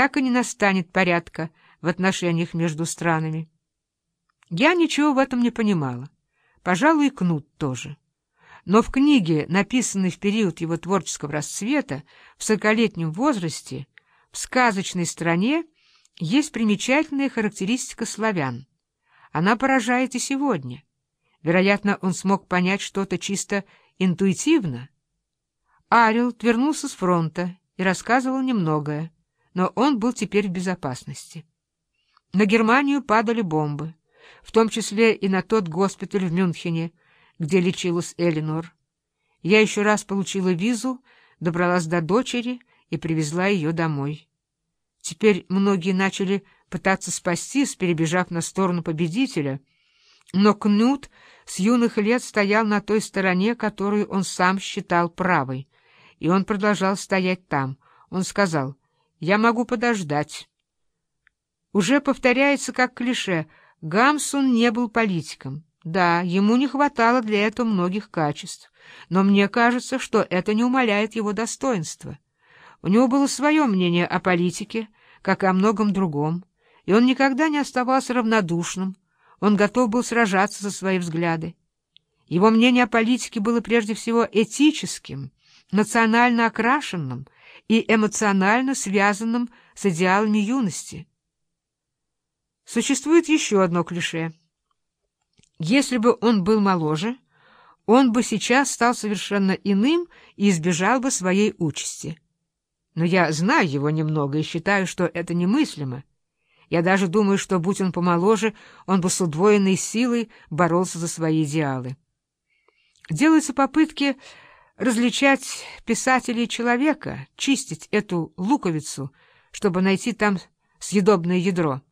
так и не настанет порядка в отношениях между странами. Я ничего в этом не понимала. Пожалуй, и Кнут тоже. Но в книге, написанной в период его творческого расцвета, в сорокалетнем возрасте, в сказочной стране, есть примечательная характеристика славян. Она поражает и сегодня. Вероятно, он смог понять что-то чисто интуитивно. Арил вернулся с фронта и рассказывал немногое, но он был теперь в безопасности. На Германию падали бомбы, в том числе и на тот госпиталь в Мюнхене, где лечилась Элинор. Я еще раз получила визу, добралась до дочери и привезла ее домой. Теперь многие начали пытаться спастись, перебежав на сторону победителя, но Кнут с юных лет стоял на той стороне, которую он сам считал правой, и он продолжал стоять там. Он сказал, «Я могу подождать». Уже повторяется как клише, Гамсун не был политиком. Да, ему не хватало для этого многих качеств, но мне кажется, что это не умаляет его достоинства. У него было свое мнение о политике, как и о многом другом, и он никогда не оставался равнодушным, он готов был сражаться за свои взгляды. Его мнение о политике было прежде всего этическим, национально окрашенным и эмоционально связанным с идеалами юности. Существует еще одно клише. Если бы он был моложе, он бы сейчас стал совершенно иным и избежал бы своей участи. Но я знаю его немного и считаю, что это немыслимо. Я даже думаю, что, будь он помоложе, он бы с удвоенной силой боролся за свои идеалы. Делаются попытки различать писателя и человека, чистить эту луковицу, чтобы найти там съедобное ядро.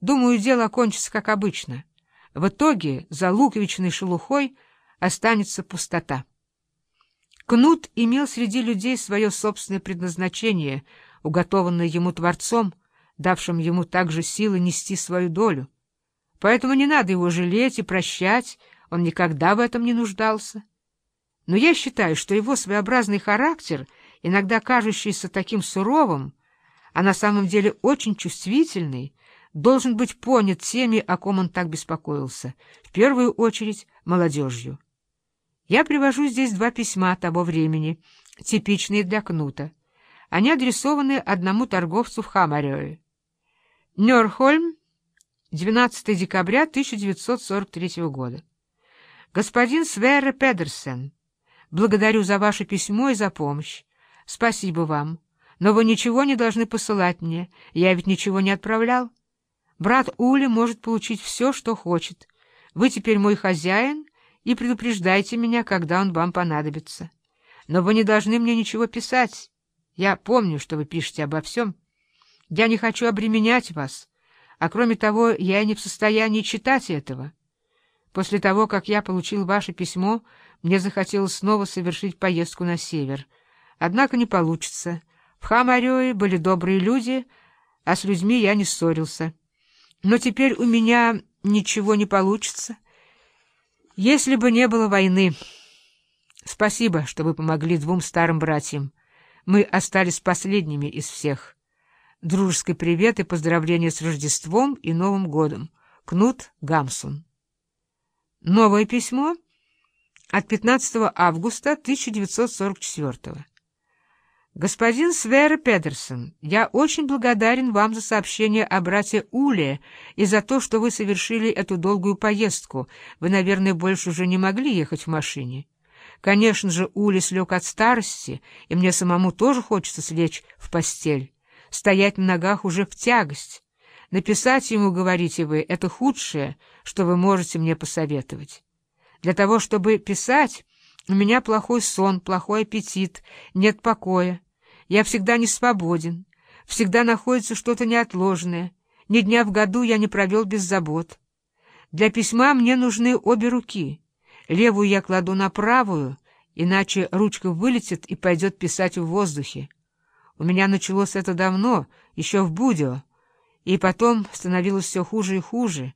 Думаю, дело окончится как обычно. В итоге за луковичной шелухой останется пустота. Кнут имел среди людей свое собственное предназначение, уготованное ему Творцом, давшим ему также силы нести свою долю. Поэтому не надо его жалеть и прощать, он никогда в этом не нуждался. Но я считаю, что его своеобразный характер, иногда кажущийся таким суровым, а на самом деле очень чувствительный, должен быть понят теми, о ком он так беспокоился, в первую очередь молодежью. Я привожу здесь два письма того времени, типичные для Кнута. Они адресованы одному торговцу в Хамарёе. Нёрхольм, 12 декабря 1943 года. Господин Сверре Педерсен, благодарю за ваше письмо и за помощь. Спасибо вам. Но вы ничего не должны посылать мне. Я ведь ничего не отправлял. Брат Ули может получить все, что хочет. Вы теперь мой хозяин, и предупреждайте меня, когда он вам понадобится. Но вы не должны мне ничего писать. Я помню, что вы пишете обо всем. Я не хочу обременять вас, а кроме того, я не в состоянии читать этого. После того, как я получил ваше письмо, мне захотелось снова совершить поездку на север. Однако не получится. В Хамарёе были добрые люди, а с людьми я не ссорился. Но теперь у меня ничего не получится. Если бы не было войны... Спасибо, что вы помогли двум старым братьям. Мы остались последними из всех. Дружеский привет и поздравления с Рождеством и Новым годом. Кнут Гамсун. Новое письмо от 15 августа 1944 Господин Свера Педерсон, я очень благодарен вам за сообщение о брате Уле и за то, что вы совершили эту долгую поездку. Вы, наверное, больше уже не могли ехать в машине. Конечно же, Ули слег от старости, и мне самому тоже хочется слечь в постель. Стоять на ногах уже в тягость. Написать ему, говорите вы, это худшее, что вы можете мне посоветовать. Для того, чтобы писать, у меня плохой сон, плохой аппетит, нет покоя. Я всегда не свободен, всегда находится что-то неотложное. Ни дня в году я не провел без забот. Для письма мне нужны обе руки. Левую я кладу на правую, иначе ручка вылетит и пойдет писать в воздухе. У меня началось это давно, еще в Будио. И потом становилось все хуже и хуже.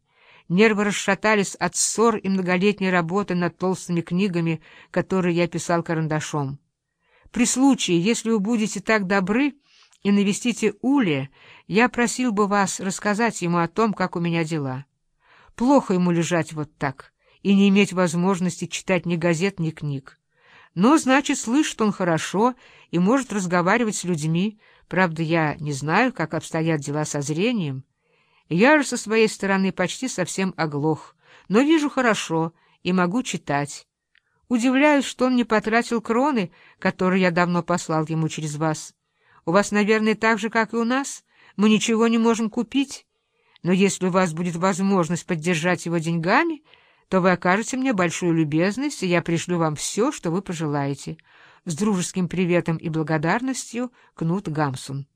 Нервы расшатались от ссор и многолетней работы над толстыми книгами, которые я писал карандашом. При случае, если вы будете так добры и навестите Ули, я просил бы вас рассказать ему о том, как у меня дела. Плохо ему лежать вот так и не иметь возможности читать ни газет, ни книг. Но, значит, слышит он хорошо и может разговаривать с людьми. Правда, я не знаю, как обстоят дела со зрением. Я же со своей стороны почти совсем оглох, но вижу хорошо и могу читать. Удивляюсь, что он не потратил кроны, которые я давно послал ему через вас. У вас, наверное, так же, как и у нас. Мы ничего не можем купить. Но если у вас будет возможность поддержать его деньгами, то вы окажете мне большую любезность, и я пришлю вам все, что вы пожелаете. С дружеским приветом и благодарностью, Кнут Гамсун.